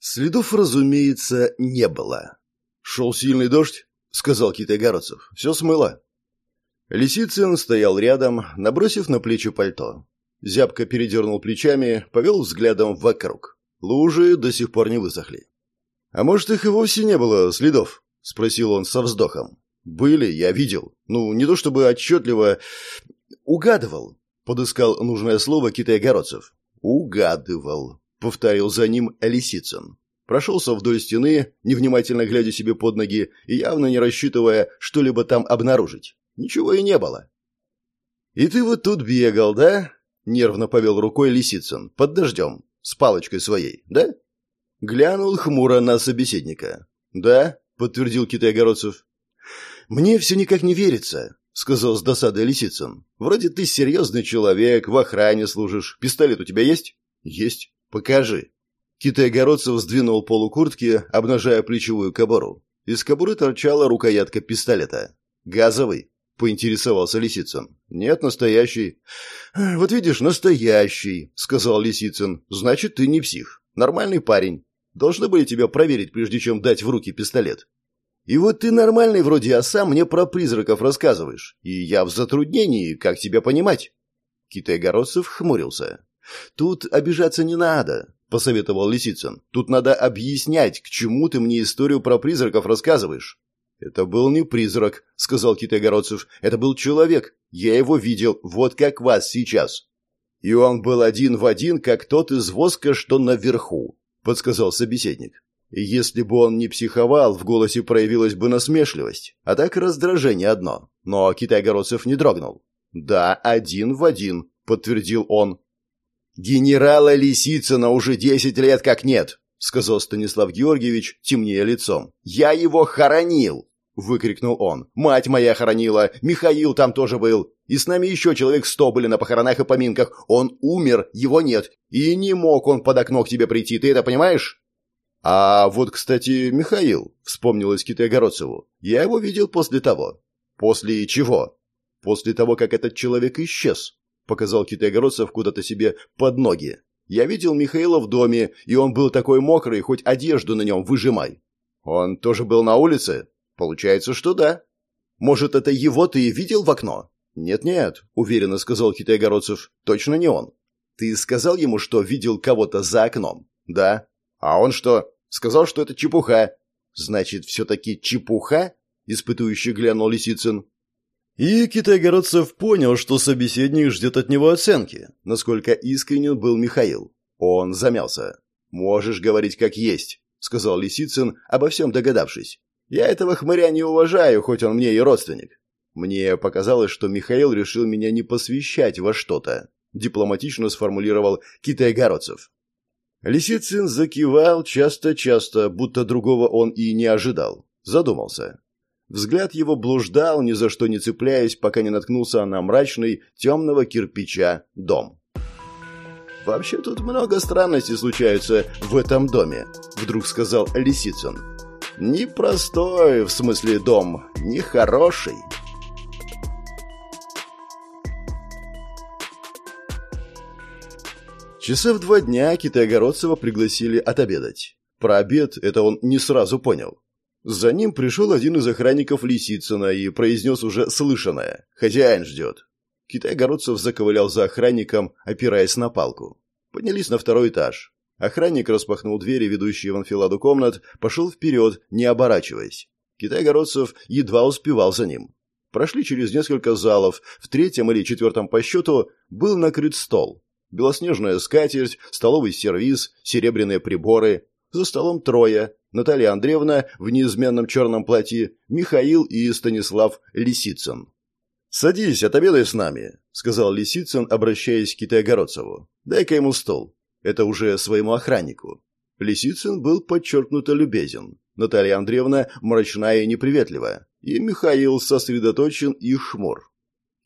Следов, разумеется, не было. «Шел сильный дождь», — сказал Китай-Городцев. «Все смыло». Лисицын стоял рядом, набросив на плечи пальто. Зябко передернул плечами, повел взглядом вокруг. Лужи до сих пор не высохли. «А может, их и вовсе не было следов?» — спросил он со вздохом. «Были, я видел. Ну, не то чтобы отчетливо... Угадывал», — подыскал нужное слово Китай-Городцев. «Угадывал», — повторил за ним Лисицын. Прошелся вдоль стены, невнимательно глядя себе под ноги и явно не рассчитывая что-либо там обнаружить. Ничего и не было. «И ты вот тут бегал, да?» — нервно повел рукой Лисицын. «Под дождем. С палочкой своей, да?» Глянул хмуро на собеседника. «Да», — подтвердил Китай-Городцев. «Мне все никак не верится», — сказал с досадой Лисицын. «Вроде ты серьезный человек, в охране служишь. Пистолет у тебя есть?» «Есть. Покажи». Китай-Городцев сдвинул полукуртки, обнажая плечевую кобуру. Из кобуры торчала рукоятка пистолета. «Газовый?» — поинтересовался Лисицын. «Нет, настоящий». «Вот видишь, настоящий», — сказал Лисицын. «Значит, ты не псих. Нормальный парень. Должны были тебя проверить, прежде чем дать в руки пистолет. И вот ты нормальный вроде, а сам мне про призраков рассказываешь. И я в затруднении, как тебя понимать?» Китай-Городцев хмурился. «Тут обижаться не надо», — посоветовал Лисицын. «Тут надо объяснять, к чему ты мне историю про призраков рассказываешь». «Это был не призрак», — сказал Китай-Городцев. «Это был человек. Я его видел, вот как вас сейчас». «И он был один в один, как тот из воска, что наверху», — подсказал собеседник. И если бы он не психовал, в голосе проявилась бы насмешливость, а так раздражение одно. Но Китай-Городцев не дрогнул. «Да, один в один», — подтвердил он. «Генерала Лисицына уже десять лет как нет», — сказал Станислав Георгиевич, темнее лицом. «Я его хоронил!» — выкрикнул он. «Мать моя хоронила! Михаил там тоже был! И с нами еще человек сто были на похоронах и поминках. Он умер, его нет. И не мог он под окно к тебе прийти, ты это понимаешь?» «А вот, кстати, Михаил», — вспомнилось Китайгородцеву. «Я его видел после того». «После чего?» «После того, как этот человек исчез», — показал Китайгородцев куда-то себе под ноги. «Я видел Михаила в доме, и он был такой мокрый, хоть одежду на нем выжимай». «Он тоже был на улице?» Получается, что да. Может, это его ты и видел в окно? Нет-нет, уверенно сказал Китай-Городцев. Точно не он. Ты сказал ему, что видел кого-то за окном? Да. А он что? Сказал, что это чепуха. Значит, все-таки чепуха? Испытующий глянул Лисицын. И Китай-Городцев понял, что собеседник ждет от него оценки, насколько искренен был Михаил. Он замялся. «Можешь говорить как есть», — сказал Лисицын, обо всем догадавшись. Я этого хмыря не уважаю, хоть он мне и родственник. Мне показалось, что Михаил решил меня не посвящать во что-то, дипломатично сформулировал Китай-Городцев. Лисицын закивал часто-часто, будто другого он и не ожидал. Задумался. Взгляд его блуждал, ни за что не цепляясь, пока не наткнулся на мрачный, темного кирпича дом. «Вообще тут много странностей случаются в этом доме», — вдруг сказал Лисицын. Непростой, в смысле дом, нехороший. Часа в два дня Китайгородцева пригласили отобедать. Про обед это он не сразу понял. За ним пришел один из охранников Лисицына и произнес уже слышанное. «Хозяин ждет». Китайгородцев заковылял за охранником, опираясь на палку. Поднялись на второй этаж. Охранник распахнул двери, ведущие в анфиладу комнат, пошел вперед, не оборачиваясь. Китай-городцев едва успевал за ним. Прошли через несколько залов, в третьем или четвертом по счету был накрыт стол. Белоснежная скатерть, столовый сервиз, серебряные приборы. За столом трое. Наталья Андреевна в неизменном черном платье, Михаил и Станислав Лисицын. «Садись, отобедай с нами», — сказал Лисицын, обращаясь к Китайгородцеву. «Дай-ка ему стол». Это уже своему охраннику. Лисицын был подчеркнуто любезен. Наталья Андреевна мрачная и неприветливая. И Михаил сосредоточен и хмур.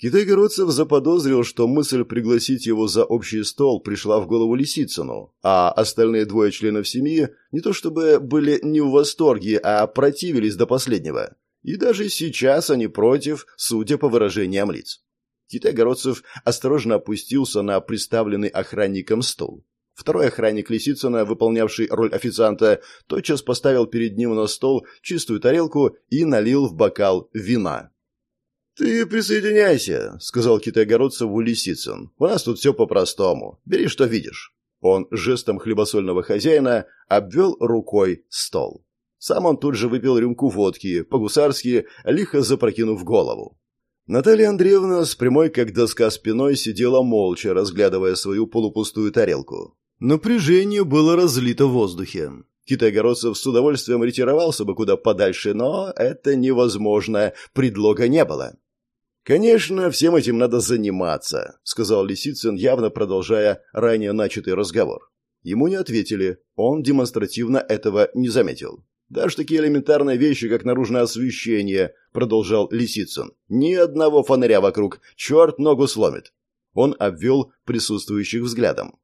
Китай-городцев заподозрил, что мысль пригласить его за общий стол пришла в голову Лисицыну, а остальные двое членов семьи не то чтобы были не в восторге, а противились до последнего. И даже сейчас они против, судя по выражениям лиц. Китай-городцев осторожно опустился на приставленный охранником стол. Второй охранник Лисицына, выполнявший роль официанта, тотчас поставил перед ним на стол чистую тарелку и налил в бокал вина. «Ты присоединяйся», — сказал китайгородцеву Лисицын. «У нас тут все по-простому. Бери, что видишь». Он жестом хлебосольного хозяина обвел рукой стол. Сам он тут же выпил рюмку водки, по-гусарски, лихо запрокинув голову. Наталья Андреевна с прямой как доска спиной сидела молча, разглядывая свою полупустую тарелку. Напряжение было разлито в воздухе. Китайгородцев с удовольствием ретировался бы куда подальше, но это невозможно, предлога не было. «Конечно, всем этим надо заниматься», — сказал Лисицын, явно продолжая ранее начатый разговор. Ему не ответили, он демонстративно этого не заметил. «Даже такие элементарные вещи, как наружное освещение», — продолжал Лисицын. «Ни одного фонаря вокруг, черт ногу сломит». Он обвел присутствующих взглядом.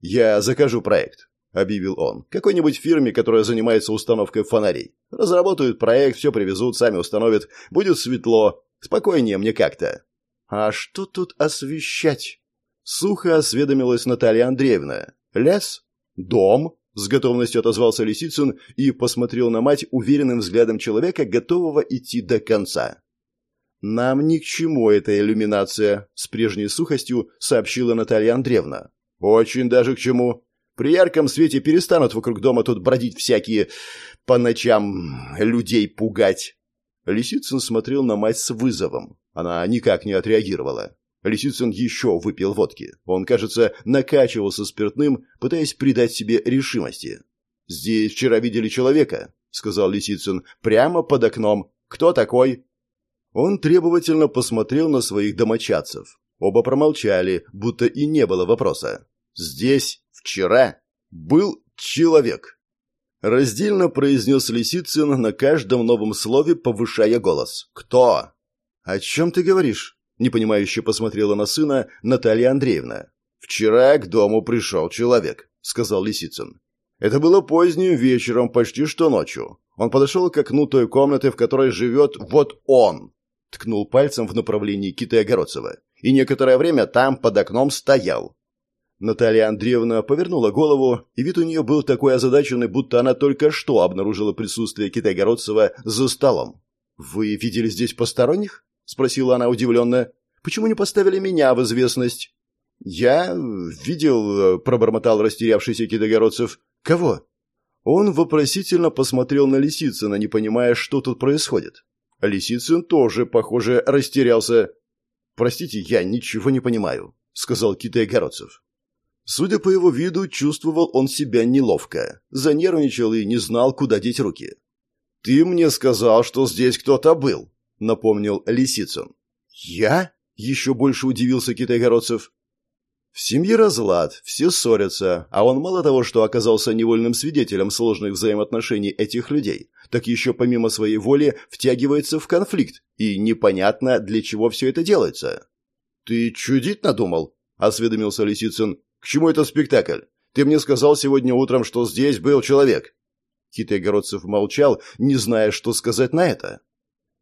«Я закажу проект», — объявил он. «Какой-нибудь фирме, которая занимается установкой фонарей. Разработают проект, все привезут, сами установят. Будет светло, Спокойнее мне как-то. А что тут освещать? Сухо осведомилась Наталья Андреевна. Лес? Дом? С готовностью отозвался Лисицын и посмотрел на мать уверенным взглядом человека, готового идти до конца. «Нам ни к чему эта иллюминация», — с прежней сухостью сообщила Наталья Андреевна. «Очень даже к чему. При ярком свете перестанут вокруг дома тут бродить всякие по ночам людей пугать. Лисицын смотрел на мать с вызовом. Она никак не отреагировала. Лисицын еще выпил водки. Он, кажется, накачивался спиртным, пытаясь придать себе решимости. «Здесь вчера видели человека», — сказал Лисицын, — «прямо под окном. Кто такой?» Он требовательно посмотрел на своих домочадцев. Оба промолчали, будто и не было вопроса. «Здесь вчера был человек». Раздельно произнес Лисицын на каждом новом слове, повышая голос. «Кто?» «О чем ты говоришь?» Непонимающе посмотрела на сына Наталья Андреевна. «Вчера к дому пришел человек», — сказал Лисицын. Это было поздним вечером, почти что ночью. Он подошел к окну той комнаты, в которой живет вот он. Ткнул пальцем в направлении Киты Огородцева. И некоторое время там под окном стоял. Наталья Андреевна повернула голову, и вид у нее был такой озадаченный, будто она только что обнаружила присутствие Китайгородцева за столом. «Вы видели здесь посторонних?» — спросила она удивленно. «Почему не поставили меня в известность?» «Я видел», — пробормотал растерявшийся Китайгородцев. «Кого?» Он вопросительно посмотрел на Лисицына, не понимая, что тут происходит. Лисицын тоже, похоже, растерялся. «Простите, я ничего не понимаю», — сказал Китай-Городцев. Судя по его виду, чувствовал он себя неловко, занервничал и не знал, куда деть руки. «Ты мне сказал, что здесь кто-то был», — напомнил Лисицын. «Я?» — еще больше удивился Китайгородцев. В семье разлад, все ссорятся, а он мало того, что оказался невольным свидетелем сложных взаимоотношений этих людей, так еще помимо своей воли втягивается в конфликт, и непонятно, для чего все это делается. «Ты чудить надумал?» — осведомился Лисицын. К чему этот спектакль? Ты мне сказал сегодня утром, что здесь был человек». Китай-городцев молчал, не зная, что сказать на это.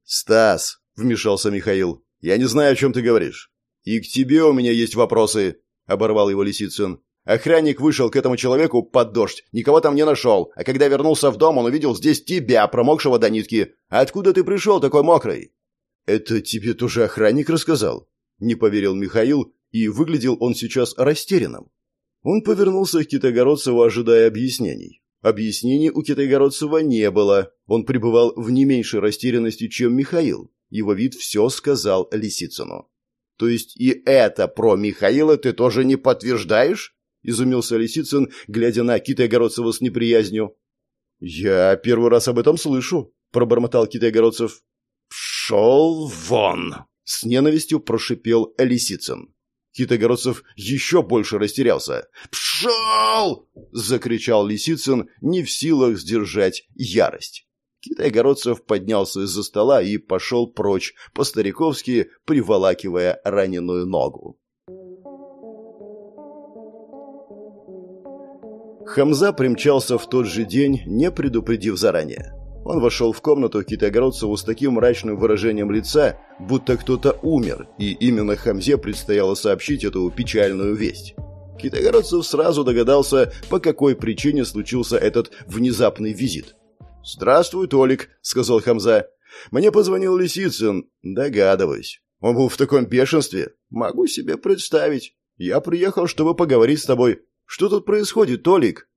«Стас», — вмешался Михаил, — «я не знаю, о чем ты говоришь». «И к тебе у меня есть вопросы», — оборвал его Лисицын. «Охранник вышел к этому человеку под дождь, никого там не нашел, а когда вернулся в дом, он увидел здесь тебя, промокшего до нитки. Откуда ты пришел такой мокрый?» «Это тебе тоже охранник рассказал?» — не поверил Михаил и выглядел он сейчас растерянным. Он повернулся к Китайгородцеву, ожидая объяснений. Объяснений у Китайгородцева не было. Он пребывал в не меньшей растерянности, чем Михаил. Его вид все сказал Лисицыну. «То есть и это про Михаила ты тоже не подтверждаешь?» – изумился Лисицын, глядя на Китайгородцева с неприязнью. «Я первый раз об этом слышу», – пробормотал Китайгородцев. «Пшел вон!» – с ненавистью прошипел Лисицын. Китогородцев еще больше растерялся. «Пшел!» — закричал Лисицын, не в силах сдержать ярость. Китайгородцев поднялся из-за стола и пошел прочь, по-стариковски приволакивая раненую ногу. Хамза примчался в тот же день, не предупредив заранее. Он вошел в комнату Китайгородцеву с таким мрачным выражением лица, будто кто-то умер, и именно Хамзе предстояло сообщить эту печальную весть. Китайгородцев сразу догадался, по какой причине случился этот внезапный визит. «Здравствуй, Толик», — сказал Хамза. «Мне позвонил Лисицын. Догадываюсь. Он был в таком бешенстве. Могу себе представить. Я приехал, чтобы поговорить с тобой. Что тут происходит, Толик?»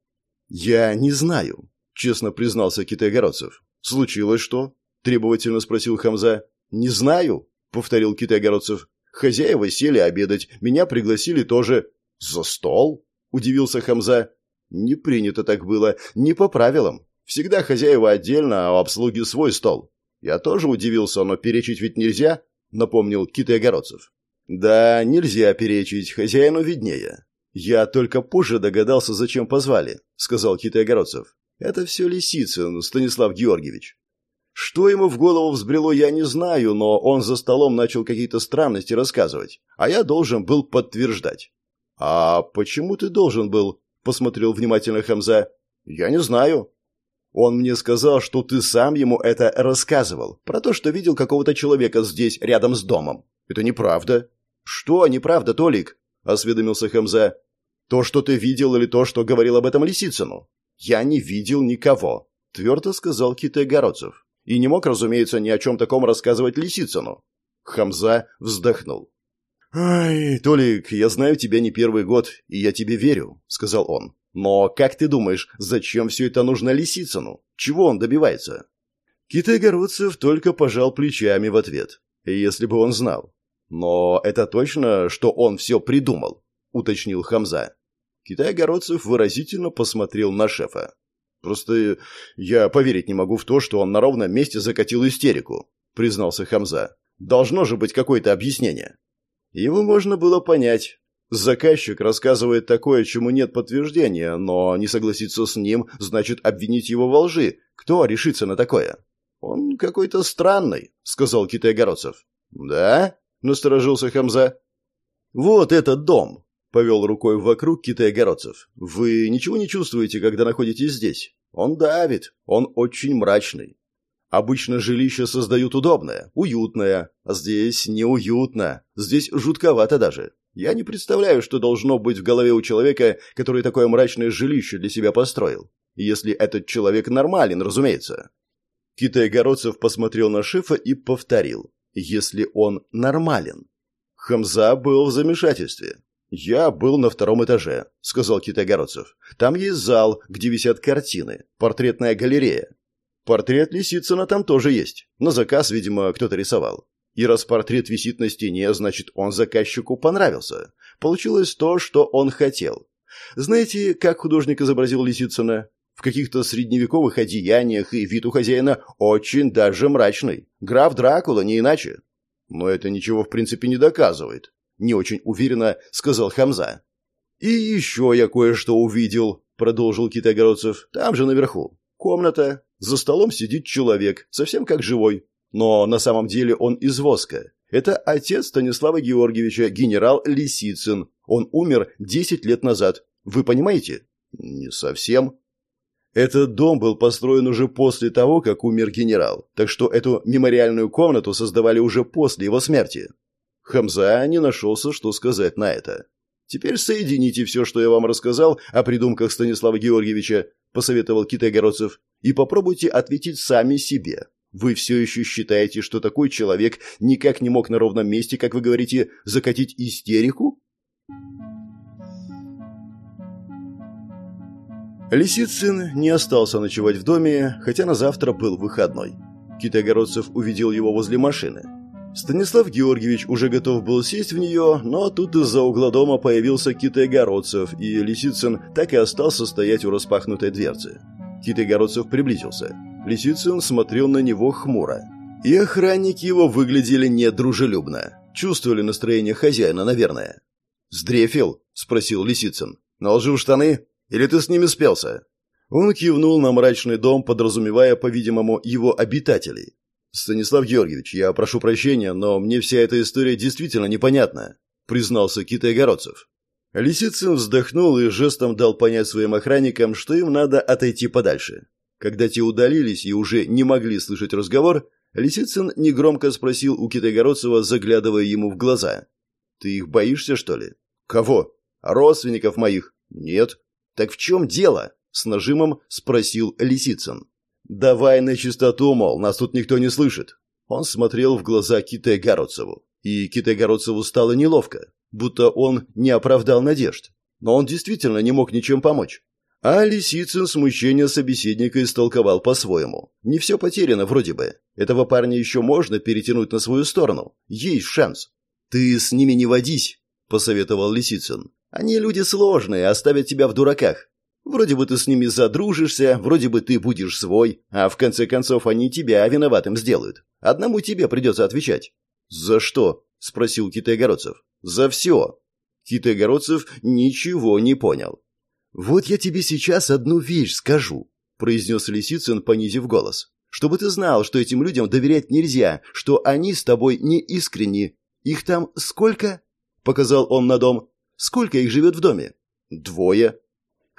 «Я не знаю», — честно признался Китайгородцев. «Случилось что?» — требовательно спросил Хамза. «Не знаю», — повторил Китайгородцев. «Хозяева сели обедать. Меня пригласили тоже». «За стол?» — удивился Хамза. «Не принято так было. Не по правилам. Всегда хозяева отдельно, а у обслуги свой стол. Я тоже удивился, но перечить ведь нельзя, напомнил Китай-Огородцев. Да, нельзя перечить, хозяину виднее. Я только позже догадался, зачем позвали, сказал Китай-Огородцев. Это все Лисицын, Станислав Георгиевич. Что ему в голову взбрело, я не знаю, но он за столом начал какие-то странности рассказывать, а я должен был подтверждать. «А почему ты должен был?» – посмотрел внимательно Хамза. «Я не знаю. Он мне сказал, что ты сам ему это рассказывал, про то, что видел какого-то человека здесь, рядом с домом. Это неправда. Что неправда, Толик? осведомился Хамза. То, что ты видел, или то, что говорил об этом Лисицыну? Я не видел никого, твердо сказал Китай-Городцев. И не мог, разумеется, ни о чем таком рассказывать Лисицыну. Хамза вздохнул. «Ай, Толик, я знаю тебя не первый год, и я тебе верю», — сказал он. Но как ты думаешь, зачем все это нужно Лисицыну? Чего он добивается? Китай-городцев только пожал плечами в ответ. Если бы он знал. Но это точно, что он все придумал, уточнил Хамза. Китай-городцев выразительно посмотрел на шефа. Просто я поверить не могу в то, что он на ровном месте закатил истерику, признался Хамза. Должно же быть какое-то объяснение. Его можно было понять. Заказчик рассказывает такое, чему нет подтверждения, но не согласиться с ним значит обвинить его во лжи. Кто решится на такое? Он какой-то странный, сказал Китай-Городцев. Да? насторожился Хамза. Вот этот дом, повел рукой вокруг Китай-Городцев. Вы ничего не чувствуете, когда находитесь здесь? Он давит, он очень мрачный. Обычно жилище создают удобное, уютное, а здесь неуютно, здесь жутковато даже. Я не представляю, что должно быть в голове у человека, который такое мрачное жилище для себя построил. Если этот человек нормален, разумеется. Китай-городцев посмотрел на шефа и повторил. Если он нормален. Хамза был в замешательстве. «Я был на втором этаже», — сказал Китай-городцев. «Там есть зал, где висят картины, портретная галерея. Портрет Лисицына там тоже есть. На заказ, видимо, кто-то рисовал. И раз портрет висит на стене, значит, он заказчику понравился. Получилось то, что он хотел. Знаете, как художник изобразил Лисицына? В каких-то средневековых одеяниях и вид у хозяина очень даже мрачный. Граф Дракула, не иначе. Но это ничего в принципе не доказывает. Не очень уверенно сказал Хамза. «И еще я кое-что увидел», — продолжил Китайгородцев. «Там же наверху. Комната. За столом сидит человек, совсем как живой. Но на самом деле он из воска. Это отец Станислава Георгиевича, генерал Лисицын. Он умер 10 лет назад. Вы понимаете? Не совсем. Этот дом был построен уже после того, как умер генерал, так что эту мемориальную комнату создавали уже после его смерти. Хамза не нашелся, что сказать на это. «Теперь соедините все, что я вам рассказал о придумках Станислава Георгиевича», – посоветовал Китай-Городцев, – «и попробуйте ответить сами себе. Вы все еще считаете, что такой человек никак не мог на ровном месте, как вы говорите, закатить истерику? Лисицын не остался ночевать в доме, хотя на завтра был выходной. Китайгородцев увидел его возле машины. Станислав Георгиевич уже готов был сесть в нее, но тут из-за угла дома появился Китайгородцев, и Лисицын так и остался стоять у распахнутой дверцы. Китайгородцев приблизился. Лисицын смотрел на него хмуро. И охранники его выглядели недружелюбно. Чувствовали настроение хозяина, наверное. «Сдрефил?» – спросил Лисицын. «Наложил штаны? Или ты с ними спелся?» Он кивнул на мрачный дом, подразумевая, по-видимому, его обитателей. «Станислав Георгиевич, я прошу прощения, но мне вся эта история действительно непонятна», – признался Китай-Городцев. Лисицын вздохнул и жестом дал понять своим охранникам, что им надо отойти подальше. Когда те удалились и уже не могли слышать разговор, Лисицын негромко спросил у Китайгородцева, заглядывая ему в глаза. «Ты их боишься, что ли?» «Кого?» Родственников моих? Нет. Так в чем дело? С нажимом спросил Лисицын. «Давай на чистоту, мол, нас тут никто не слышит». Он смотрел в глаза Ките Городцеву. И Ките Городцеву стало неловко, будто он не оправдал надежд. Но он действительно не мог ничем помочь. А Лисицын смущение собеседника истолковал по-своему. Не все потеряно вроде бы. Этого парня еще можно перетянуть на свою сторону. Есть шанс. «Ты с ними не водись», — посоветовал Лисицын. «Они люди сложные, оставят тебя в дураках. Вроде бы ты с ними задружишься, вроде бы ты будешь свой, а в конце концов они тебя виноватым сделают. Одному тебе придется отвечать». «За что?» – спросил Китай-Городцев. «За все». Китай-Городцев ничего не понял. «Вот я тебе сейчас одну вещь скажу», – произнес Лисицын, понизив голос. «Чтобы ты знал, что этим людям доверять нельзя, что они с тобой не искренни. Их там сколько?» – показал он на дом. «Сколько их живет в доме?» «Двое»,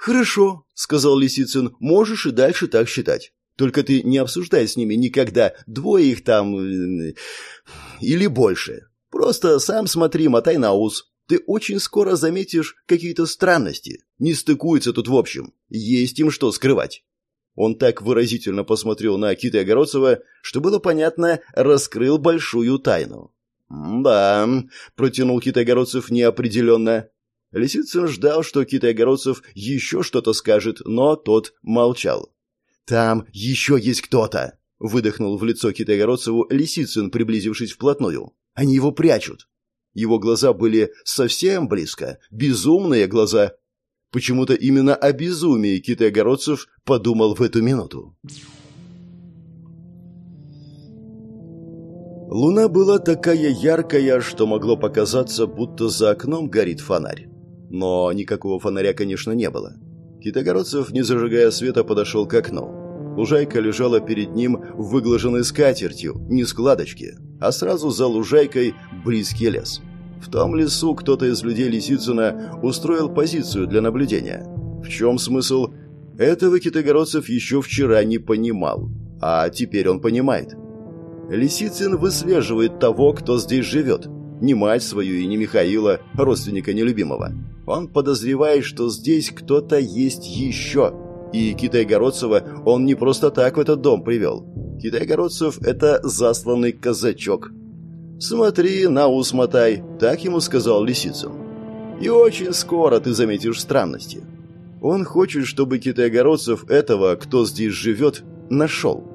«Хорошо», — сказал Лисицын, — «можешь и дальше так считать. Только ты не обсуждай с ними никогда, двое их там... Э, или больше. Просто сам смотри, мотай на ус. Ты очень скоро заметишь какие-то странности. Не стыкуются тут в общем. Есть им что скрывать». Он так выразительно посмотрел на Кита Огородцева, что было понятно, раскрыл большую тайну. «Да», — протянул Кит Огородцев неопределенно, Лисицын ждал, что Китай-Городцев еще что-то скажет, но тот молчал. «Там еще есть кто-то!» — выдохнул в лицо Китай-Городцеву Лисицын, приблизившись вплотную. «Они его прячут!» Его глаза были совсем близко, безумные глаза. Почему-то именно о безумии Китай-Городцев подумал в эту минуту. Луна была такая яркая, что могло показаться, будто за окном горит фонарь. Но никакого фонаря, конечно, не было. Китогородцев, не зажигая света, подошел к окну. Лужайка лежала перед ним выглаженной скатертью, не складочки, а сразу за лужайкой близкий лес. В том лесу кто-то из людей Лисицына устроил позицию для наблюдения. В чем смысл? Этого Китогородцев еще вчера не понимал, а теперь он понимает. Лисицын выслеживает того, кто здесь живет. Не мать свою и не Михаила, родственника нелюбимого. Он подозревает, что здесь кто-то есть еще. И Китай-Городцева он не просто так в этот дом привел. Китай-Городцев – это засланный казачок. «Смотри, на ус мотай», – так ему сказал Лисицын. «И очень скоро ты заметишь странности. Он хочет, чтобы Китай-Городцев этого, кто здесь живет, нашел».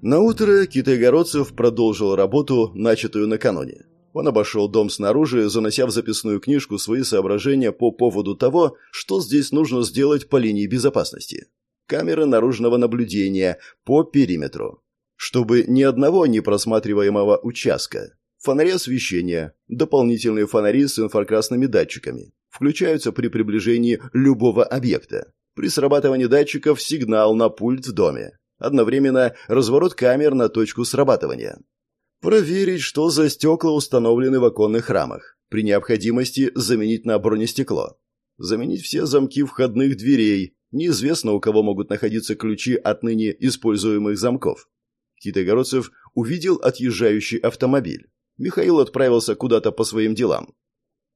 На утро Китайгородцев продолжил работу, начатую накануне. Он обошел дом снаружи, занося в записную книжку свои соображения по поводу того, что здесь нужно сделать по линии безопасности. Камеры наружного наблюдения по периметру. Чтобы ни одного непросматриваемого участка. Фонари освещения, дополнительные фонари с инфракрасными датчиками. Включаются при приближении любого объекта. При срабатывании датчиков сигнал на пульт в доме. Одновременно разворот камер на точку срабатывания. Проверить, что за стекла установлены в оконных рамах. При необходимости заменить на бронестекло. Заменить все замки входных дверей. Неизвестно, у кого могут находиться ключи от ныне используемых замков. Китайгородцев увидел отъезжающий автомобиль. Михаил отправился куда-то по своим делам.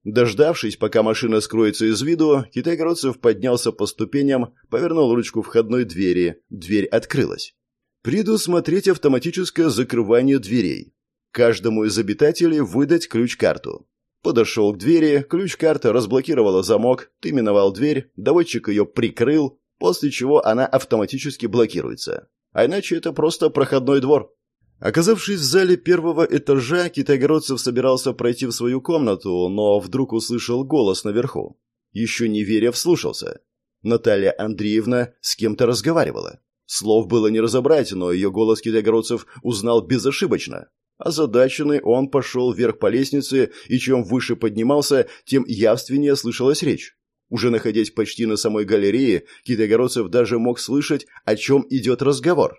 Дождавшись, пока машина скроется из виду, Китай-Городцев поднялся по ступеням, повернул ручку входной двери. Дверь открылась. Предусмотреть автоматическое закрывание дверей. Каждому из обитателей выдать ключ-карту. Подошел к двери, ключ-карта разблокировала замок, ты миновал дверь, доводчик ее прикрыл, после чего она автоматически блокируется. А иначе это просто проходной двор. Оказавшись в зале первого этажа, Китайгородцев собирался пройти в свою комнату, но вдруг услышал голос наверху. Еще не веря, вслушался. Наталья Андреевна с кем-то разговаривала. Слов было не разобрать, но ее голос Китайгородцев узнал безошибочно. Озадаченный он пошел вверх по лестнице, и чем выше поднимался, тем явственнее слышалась речь. Уже находясь почти на самой галерее, Китайгородцев даже мог слышать, о чем идет разговор.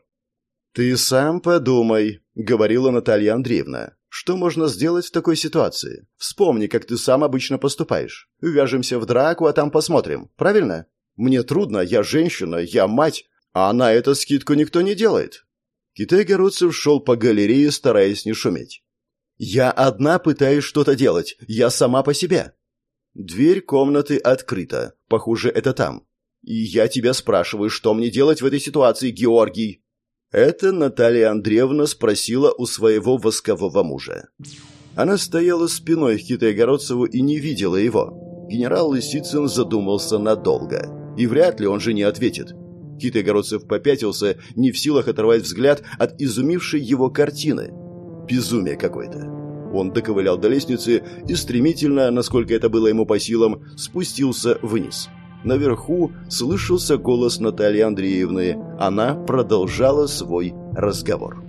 «Ты сам подумай», — говорила Наталья Андреевна. «Что можно сделать в такой ситуации? Вспомни, как ты сам обычно поступаешь. Вяжемся в драку, а там посмотрим. Правильно? Мне трудно, я женщина, я мать, а на это скидку никто не делает». Китай-городцев шел по галерее, стараясь не шуметь. «Я одна пытаюсь что-то делать. Я сама по себе». Дверь комнаты открыта. Похоже, это там. И я тебя спрашиваю, что мне делать в этой ситуации, Георгий? Это Наталья Андреевна спросила у своего воскового мужа. Она стояла спиной к Китайгородцеву и не видела его. Генерал Лисицын задумался надолго. И вряд ли он же не ответит. Китайгородцев попятился, не в силах оторвать взгляд от изумившей его картины. Безумие какое-то. Он доковылял до лестницы и стремительно, насколько это было ему по силам, спустился вниз. Наверху слышался голос Натальи Андреевны. Она продолжала свой разговор.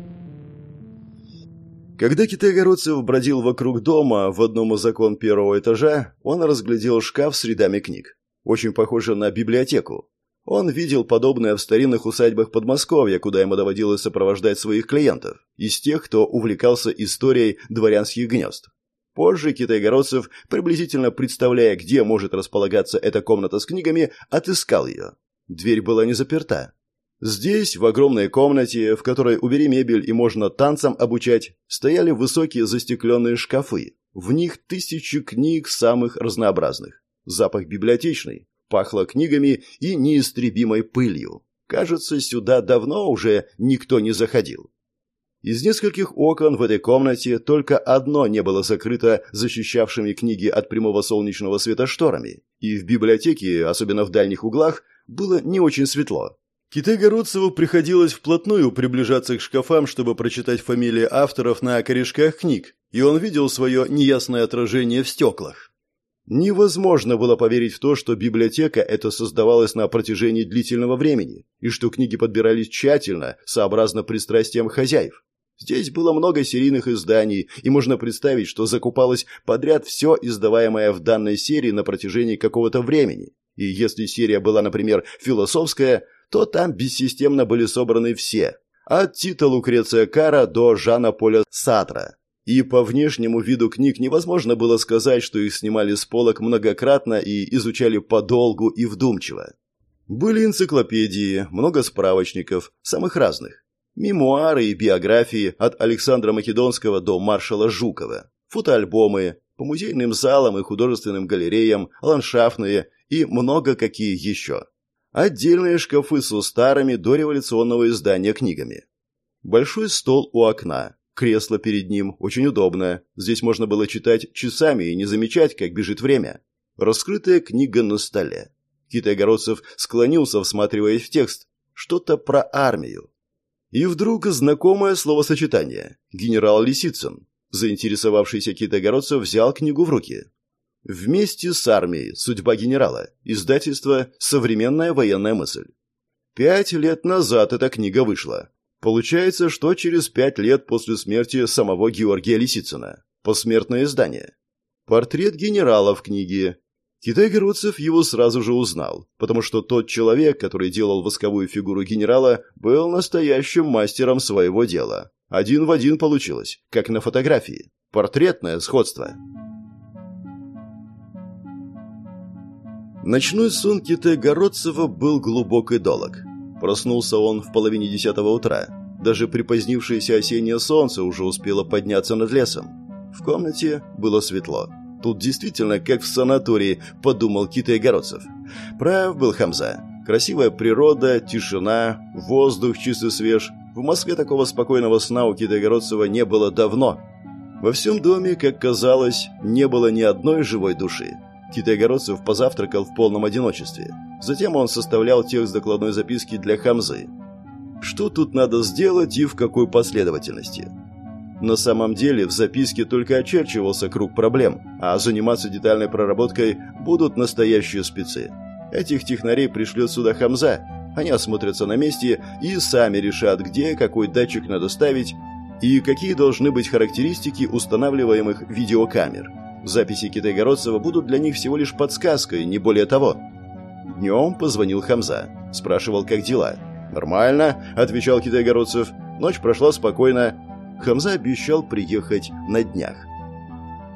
Когда Китай-Городцев бродил вокруг дома в одном из окон первого этажа, он разглядел шкаф с рядами книг. Очень похоже на библиотеку. Он видел подобное в старинных усадьбах Подмосковья, куда ему доводилось сопровождать своих клиентов, из тех, кто увлекался историей дворянских гнезд. Позже Китайгородцев, приблизительно представляя, где может располагаться эта комната с книгами, отыскал ее. Дверь была не заперта. Здесь, в огромной комнате, в которой убери мебель и можно танцам обучать, стояли высокие застекленные шкафы. В них тысячи книг самых разнообразных. Запах библиотечный, пахло книгами и неистребимой пылью. Кажется, сюда давно уже никто не заходил. Из нескольких окон в этой комнате только одно не было закрыто защищавшими книги от прямого солнечного света шторами, и в библиотеке, особенно в дальних углах, было не очень светло. Китай-Городцеву приходилось вплотную приближаться к шкафам, чтобы прочитать фамилии авторов на корешках книг, и он видел свое неясное отражение в стеклах. Невозможно было поверить в то, что библиотека эта создавалась на протяжении длительного времени, и что книги подбирались тщательно, сообразно пристрастиям хозяев. Здесь было много серийных изданий, и можно представить, что закупалось подряд все издаваемое в данной серии на протяжении какого-то времени. И если серия была, например, философская, то там бессистемно были собраны все, от Тита Лукреция Кара до Жана Поля Сатра, и по внешнему виду книг невозможно было сказать, что их снимали с полок многократно и изучали подолгу и вдумчиво. Были энциклопедии, много справочников, самых разных. Мемуары и биографии от Александра Македонского до маршала Жукова. Фотоальбомы, по музейным залам и художественным галереям, ландшафтные и много какие еще. Отдельные шкафы с старыми дореволюционного издания книгами. Большой стол у окна, Кресло перед ним очень удобное. Здесь можно было читать часами и не замечать, как бежит время. Раскрытая книга на столе. Китай-Городцев склонился, всматриваясь в текст. Что-то про армию. И вдруг знакомое словосочетание. Генерал Лисицын. Заинтересовавшийся Китай-Городцев взял книгу в руки. Вместе с армией. Судьба генерала. Издательство «Современная военная мысль». Пять лет назад эта книга вышла. Получается, что через пять лет после смерти самого Георгия Лисицына. Посмертное издание. Портрет генерала в книге. Китай-Городцев его сразу же узнал, потому что тот человек, который делал восковую фигуру генерала, был настоящим мастером своего дела. Один в один получилось, как на фотографии. Портретное сходство. Ночной сон Китай-Городцева был глубок и долг. Проснулся он в половине десятого утра. Даже припозднившееся осеннее солнце уже успело подняться над лесом. В комнате было светло. Тут действительно как в санатории, подумал Китай-Городцев. Прав был Хамза. Красивая природа, тишина, воздух чистый свеж. В Москве такого спокойного сна у Китай-Городцева не было давно. Во всем доме, как казалось, не было ни одной живой души. Китай-Городцев позавтракал в полном одиночестве. Затем он составлял текст докладной записки для Хамзы. Что тут надо сделать и в какой последовательности? На самом деле в записке только очерчивался круг проблем, а заниматься детальной проработкой будут настоящие спецы. Этих технарей пришлет сюда Хамза. Они осмотрятся на месте и сами решат, где какой датчик надо ставить и какие должны быть характеристики устанавливаемых видеокамер. Записи Китайгородцева будут для них всего лишь подсказкой, не более того. Днем позвонил Хамза. Спрашивал, как дела. «Нормально», — отвечал Китайгородцев. «Ночь прошла спокойно». Хамза обещал приехать на днях.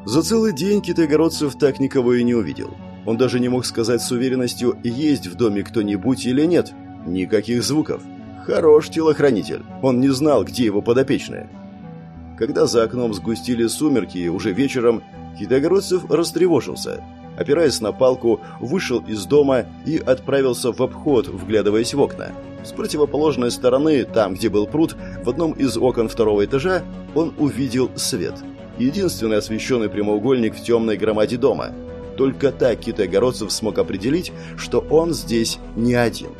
За целый день Китайгородцев так никого и не увидел. Он даже не мог сказать с уверенностью, есть в доме кто-нибудь или нет. Никаких звуков. Хорош телохранитель. Он не знал, где его подопечные. Когда за окном сгустили сумерки, уже вечером, Китайгородцев растревожился. Опираясь на палку, вышел из дома и отправился в обход, вглядываясь в окна. С противоположной стороны, там, где был пруд, в одном из окон второго этажа, он увидел свет. Единственный освещенный прямоугольник в темной громаде дома. Только так Китай-Городцев смог определить, что он здесь не один.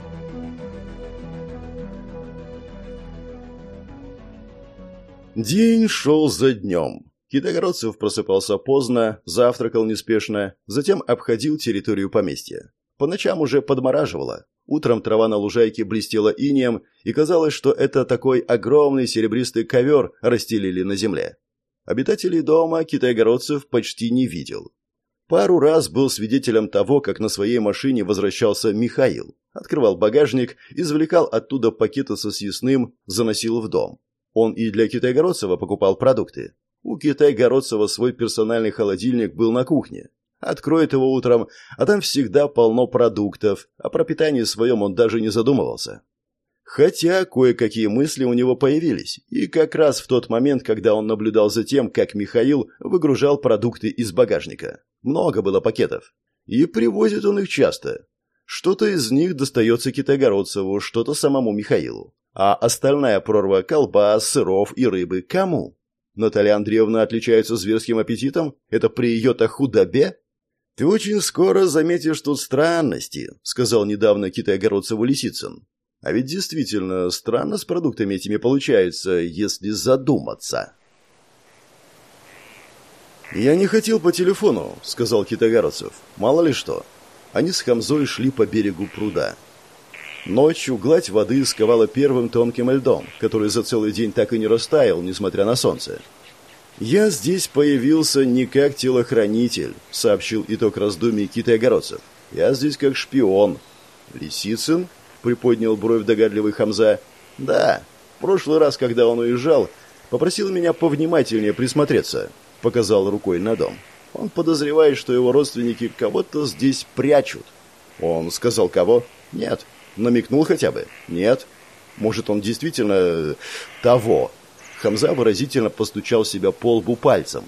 День шел за днем. Китайгородцев просыпался поздно, завтракал неспешно, затем обходил территорию поместья. По ночам уже подмораживало. Утром трава на лужайке блестела инеем, и казалось, что это такой огромный серебристый ковер расстелили на земле. Обитателей дома китайгородцев почти не видел. Пару раз был свидетелем того, как на своей машине возвращался Михаил. Открывал багажник, извлекал оттуда пакеты со съестным, заносил в дом. Он и для Китайгородцева покупал продукты. У Китай-Городцева свой персональный холодильник был на кухне. Откроет его утром, а там всегда полно продуктов, а про питание своем он даже не задумывался. Хотя кое-какие мысли у него появились, и как раз в тот момент, когда он наблюдал за тем, как Михаил выгружал продукты из багажника. Много было пакетов. И привозит он их часто. Что-то из них достается Китайгородцеву, что-то самому Михаилу. А остальная прорва колбас, сыров и рыбы кому? Наталья Андреевна отличается зверским аппетитом? Это при ее-то худобе? Ты очень скоро заметишь тут странности, сказал недавно Китай-Огородцеву Лисицын. А ведь действительно странно с продуктами этими получается, если задуматься. «Я не хотел по телефону», — сказал Китайгородцев. «Мало ли что». Они с Хамзой шли по берегу пруда. Ночью гладь воды сковала первым тонким льдом, который за целый день так и не растаял, несмотря на солнце. «Я здесь появился не как телохранитель», — сообщил итог раздумий Китай-Огородцев. «Я здесь как шпион». «Лисицын?» — приподнял бровь догадливый Хамза. «Да. В прошлый раз, когда он уезжал, попросил меня повнимательнее присмотреться», — показал рукой на дом. «Он подозревает, что его родственники кого-то здесь прячут». «Он сказал, кого?» «Нет. Намекнул хотя бы? Нет. Может, он действительно... Э, того. Хамза выразительно постучал себя по лбу пальцем.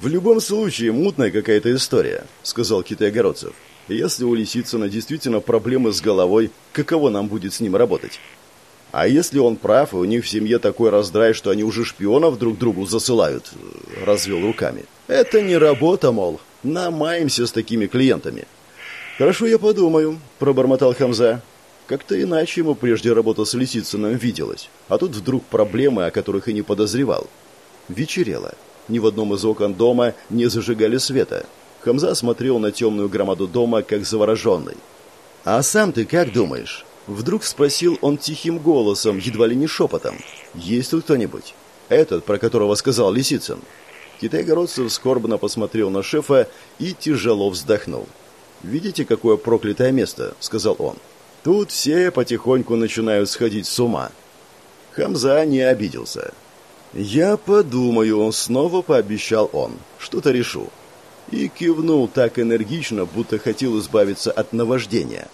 «В любом случае, мутная какая-то история», — сказал Китай-Огородцев. «Если у Лисицына действительно проблемы с головой, каково нам будет с ним работать? А если он прав, и у них в семье такой раздрай, что они уже шпионов друг другу засылают?» — развел руками. «Это не работа, мол. Намаемся с такими клиентами». «Хорошо, я подумаю», — пробормотал Хамза. Как-то иначе ему прежде работа с Лисицыным виделась, а тут вдруг проблемы, о которых и не подозревал. Вечерело. Ни в одном из окон дома не зажигали света. Хамза смотрел на темную громаду дома, как завороженный. «А сам ты как думаешь?» Вдруг спросил он тихим голосом, едва ли не шепотом. «Есть тут кто-нибудь?» «Этот, про которого сказал Лисицын». Китай-городцев скорбно посмотрел на шефа и тяжело вздохнул. «Видите, какое проклятое место?» — сказал он. Тут все потихоньку начинают сходить с ума. Хамза не обиделся. «Я подумаю», — снова пообещал он. «Что-то решу». И кивнул так энергично, будто хотел избавиться от наваждения.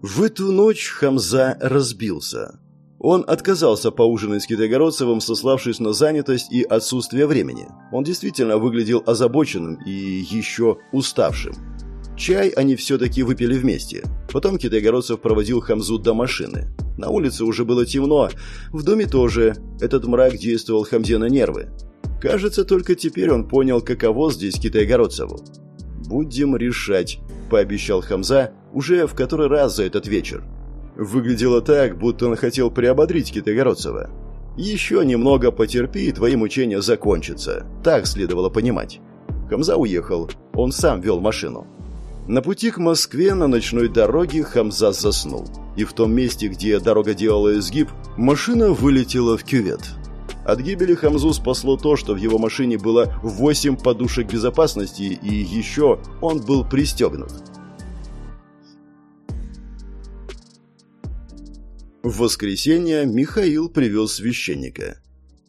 В эту ночь Хамза разбился. Он отказался поужинать с Китайгородцевым, сославшись на занятость и отсутствие времени. Он действительно выглядел озабоченным и еще уставшим. Чай они все-таки выпили вместе. Потом Китайгородцев проводил Хамзу до машины. На улице уже было темно, в доме тоже. Этот мрак действовал Хамзе на нервы. Кажется, только теперь он понял, каково здесь Китайгородцеву. «Будем решать», – пообещал Хамза уже в который раз за этот вечер. Выглядело так, будто он хотел приободрить Китайгородцева. «Еще немного потерпи, и твои мучения закончатся». Так следовало понимать. Хамза уехал. Он сам вел машину. На пути к Москве на ночной дороге Хамза заснул. И в том месте, где дорога делала изгиб, машина вылетела в кювет. От гибели Хамзу спасло то, что в его машине было 8 подушек безопасности, и еще он был пристегнут. В воскресенье Михаил привез священника.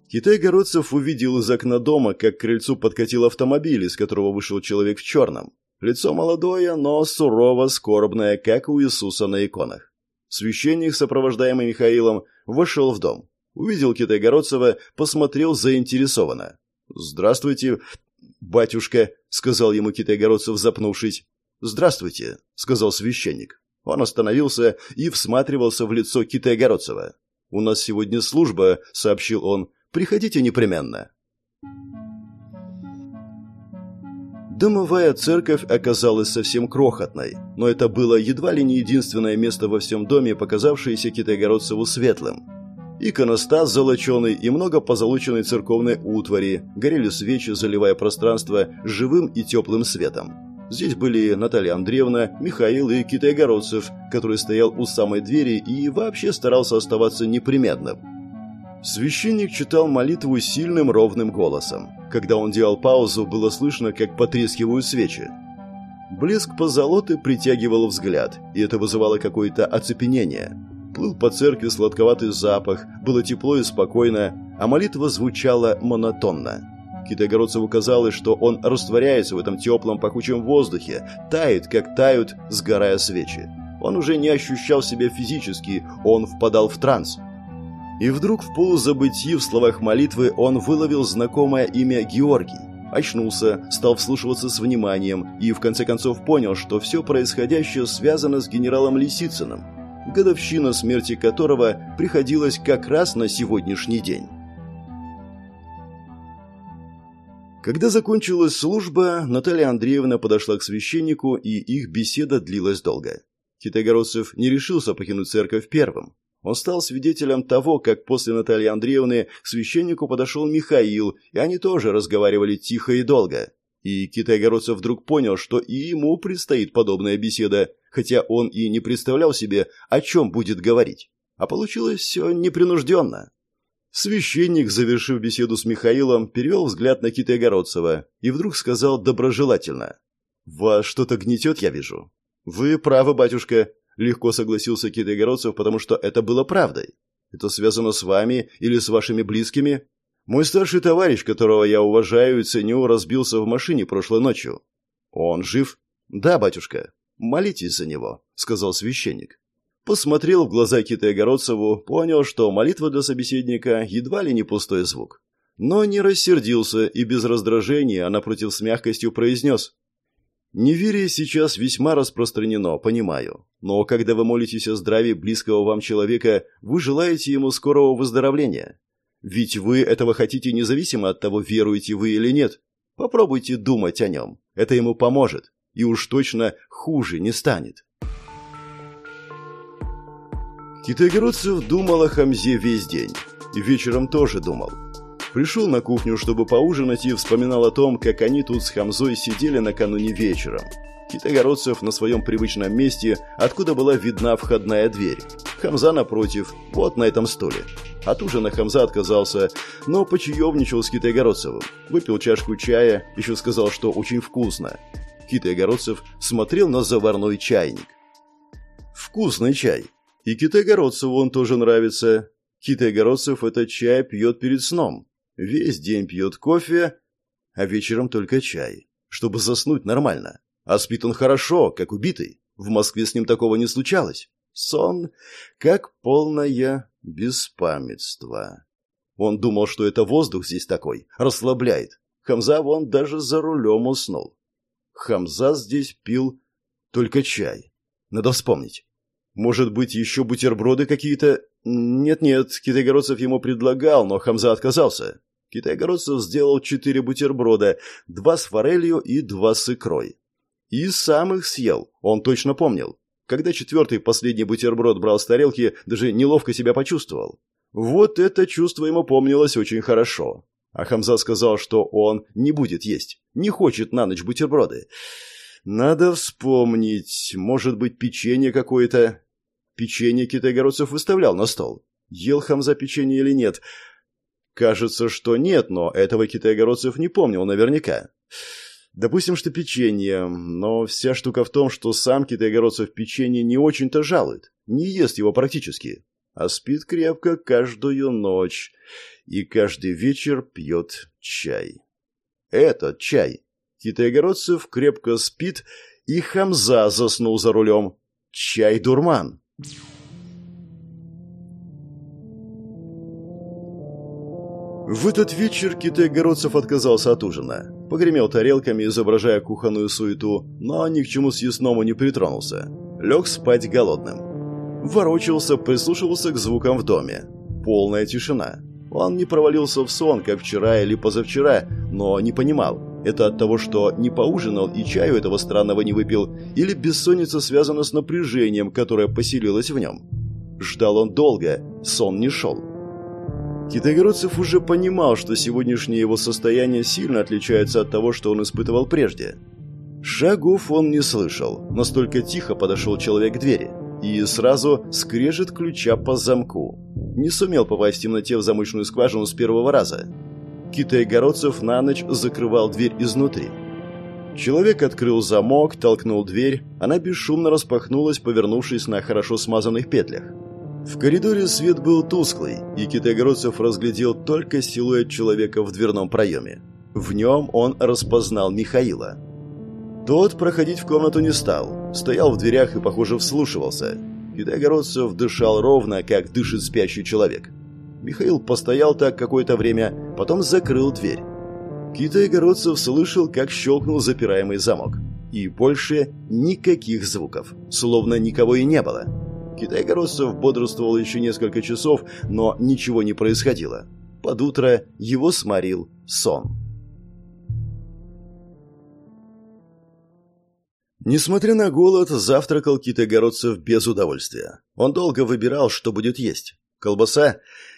Китай-городцев увидел из окна дома, как к крыльцу подкатил автомобиль, из которого вышел человек в черном. Лицо молодое, но сурово скорбное, как у Иисуса на иконах. Священник, сопровождаемый Михаилом, вошел в дом. Увидел Китайгородцева, посмотрел заинтересованно. «Здравствуйте, батюшка», — сказал ему Китайгородцев, запнувшись. «Здравствуйте», — сказал священник. Он остановился и всматривался в лицо Китайгородцева. «У нас сегодня служба», — сообщил он. «Приходите непременно». Домовая церковь оказалась совсем крохотной, но это было едва ли не единственное место во всем доме, показавшееся Китайгородцеву светлым. Иконостас золоченый и много позолоченной церковной утвари, горели свечи, заливая пространство живым и теплым светом. Здесь были Наталья Андреевна, Михаил и Китайгородцев, который стоял у самой двери и вообще старался оставаться неприметным. Священник читал молитву сильным ровным голосом. Когда он делал паузу, было слышно, как потрескивают свечи. Блеск позолоты притягивал взгляд, и это вызывало какое-то оцепенение. Плыл по церкви сладковатый запах, было тепло и спокойно, а молитва звучала монотонно. Китайгородцеву казалось, что он растворяется в этом теплом пахучем воздухе, тает, как тают, сгорая свечи. Он уже не ощущал себя физически, он впадал в транс – и вдруг в полузабытии в словах молитвы он выловил знакомое имя Георгий. Очнулся, стал вслушиваться с вниманием и в конце концов понял, что все происходящее связано с генералом Лисицыным, годовщина смерти которого приходилась как раз на сегодняшний день. Когда закончилась служба, Наталья Андреевна подошла к священнику, и их беседа длилась долго. Китайгородцев не решился покинуть церковь первым. Он стал свидетелем того, как после Натальи Андреевны к священнику подошел Михаил, и они тоже разговаривали тихо и долго. И Китай-Городцев вдруг понял, что и ему предстоит подобная беседа, хотя он и не представлял себе, о чем будет говорить. А получилось все непринужденно. Священник, завершив беседу с Михаилом, перевел взгляд на Китай-Городцева и вдруг сказал доброжелательно. «Вас что-то гнетет, я вижу». «Вы правы, батюшка. Легко согласился Китайгородцев, потому что это было правдой. Это связано с вами или с вашими близкими? Мой старший товарищ, которого я уважаю и ценю, разбился в машине прошлой ночью. Он жив? Да, батюшка. Молитесь за него, сказал священник. Посмотрел в глаза Китайгородцеву, понял, что молитва для собеседника едва ли не пустой звук. Но не рассердился и без раздражения, а напротив с мягкостью произнес Неверие сейчас весьма распространено, понимаю. Но когда вы молитесь о здравии близкого вам человека, вы желаете ему скорого выздоровления. Ведь вы этого хотите независимо от того, веруете вы или нет. Попробуйте думать о нем. Это ему поможет. И уж точно хуже не станет. Китайгородцев думал о Хамзе весь день. И вечером тоже думал. Пришел на кухню, чтобы поужинать, и вспоминал о том, как они тут с Хамзой сидели накануне вечером. Китайгородцев на своем привычном месте, откуда была видна входная дверь. Хамза напротив, вот на этом стуле. От ужина Хамза отказался, но почаевничал с Китайгородцевым. Выпил чашку чая, еще сказал, что очень вкусно. Китайгородцев смотрел на заварной чайник. Вкусный чай. И Китайгородцеву он тоже нравится. Китайгородцев этот чай пьет перед сном. Весь день пьет кофе, а вечером только чай, чтобы заснуть нормально. А спит он хорошо, как убитый. В Москве с ним такого не случалось. Сон, как полное беспамятство. Он думал, что это воздух здесь такой, расслабляет. Хамза вон даже за рулем уснул. Хамза здесь пил только чай. Надо вспомнить. Может быть, еще бутерброды какие-то? Нет-нет, Китайгородцев ему предлагал, но Хамза отказался. Китайгородцев сделал четыре бутерброда, два с форелью и два с икрой. И сам их съел, он точно помнил. Когда четвертый последний бутерброд брал с тарелки, даже неловко себя почувствовал. Вот это чувство ему помнилось очень хорошо. А Хамза сказал, что он не будет есть, не хочет на ночь бутерброды. Надо вспомнить, может быть, печенье какое-то. Печенье китайгородцев выставлял на стол. Ел Хамза печенье или нет? Кажется, что нет, но этого китайгородцев не помнил наверняка. Допустим, что печенье, но вся штука в том, что сам китайгородцев печенье не очень-то жалует, не ест его практически, а спит крепко каждую ночь и каждый вечер пьет чай. Этот чай. Китайгородцев крепко спит, и Хамза заснул за рулем. Чай-дурман. В этот вечер Китай-городцев отказался от ужина. Погремел тарелками, изображая кухонную суету, но ни к чему съестному не притронулся. Лег спать голодным. Ворочался, прислушивался к звукам в доме. Полная тишина. Он не провалился в сон, как вчера или позавчера, но не понимал, это от того, что не поужинал и чаю этого странного не выпил, или бессонница связана с напряжением, которое поселилось в нем. Ждал он долго, сон не шел. Китайгородцев уже понимал, что сегодняшнее его состояние сильно отличается от того, что он испытывал прежде. Шагов он не слышал, настолько тихо подошел человек к двери, и сразу скрежет ключа по замку. Не сумел попасть в темноте в замочную скважину с первого раза. Китайгородцев на ночь закрывал дверь изнутри. Человек открыл замок, толкнул дверь, она бесшумно распахнулась, повернувшись на хорошо смазанных петлях. В коридоре свет был тусклый, и Китайгородцев разглядел только силуэт человека в дверном проеме. В нем он распознал Михаила. Тот проходить в комнату не стал, стоял в дверях и, похоже, вслушивался. Китайгородцев дышал ровно, как дышит спящий человек. Михаил постоял так какое-то время, потом закрыл дверь. Китайгородцев слышал, как щелкнул запираемый замок. И больше никаких звуков, словно никого и не было. Китай-городцев бодрствовал еще несколько часов, но ничего не происходило. Под утро его сморил сон. Несмотря на голод, завтракал Китай-городцев без удовольствия. Он долго выбирал, что будет есть. Колбаса?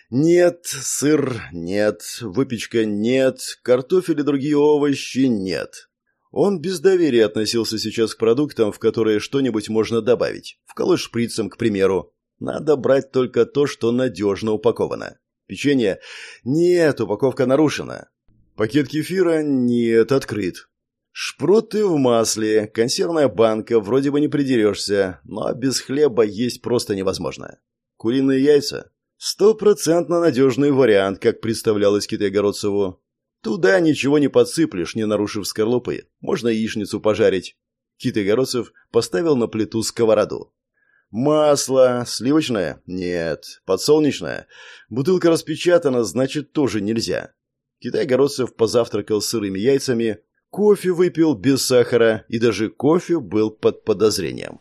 Нет. Сыр? Нет. Выпечка? Нет. Картофель и другие овощи? Нет. Он без доверия относился сейчас к продуктам, в которые что-нибудь можно добавить. Вколоть шприцем, к примеру. Надо брать только то, что надежно упаковано. Печенье? Нет, упаковка нарушена. Пакет кефира? Нет, открыт. Шпроты в масле, консервная банка, вроде бы не придерешься, но без хлеба есть просто невозможно. Куриные яйца? Стопроцентно надежный вариант, как представлялось Китайгородцеву. Туда ничего не подсыплешь, не нарушив скорлупы. Можно яичницу пожарить. Кит Игородцев поставил на плиту сковороду. Масло. Сливочное? Нет. Подсолнечное? Бутылка распечатана, значит, тоже нельзя. Китай-городцев позавтракал сырыми яйцами, кофе выпил без сахара, и даже кофе был под подозрением.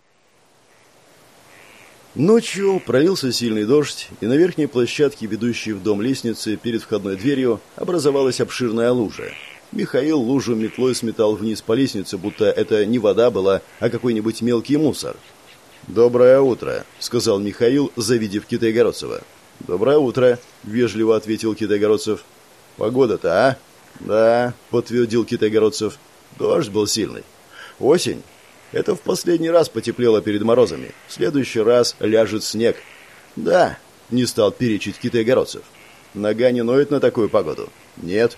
Ночью пролился сильный дождь, и на верхней площадке, ведущей в дом лестницы, перед входной дверью, образовалась обширная лужа. Михаил лужу метлой сметал вниз по лестнице, будто это не вода была, а какой-нибудь мелкий мусор. «Доброе утро», — сказал Михаил, завидев Китайгородцева. «Доброе утро», — вежливо ответил Китайгородцев. «Погода-то, а?» «Да», — подтвердил Китайгородцев. «Дождь был сильный». «Осень?» Это в последний раз потеплело перед морозами. В следующий раз ляжет снег. Да, не стал перечить китайгородцев. Нога не ноет на такую погоду? Нет.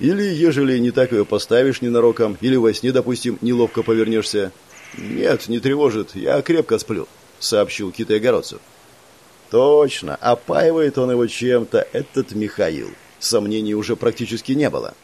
Или, ежели не так ее поставишь ненароком, или во сне, допустим, неловко повернешься. Нет, не тревожит, я крепко сплю, сообщил китайгородцев. Точно, опаивает он его чем-то, этот Михаил. Сомнений уже практически не было.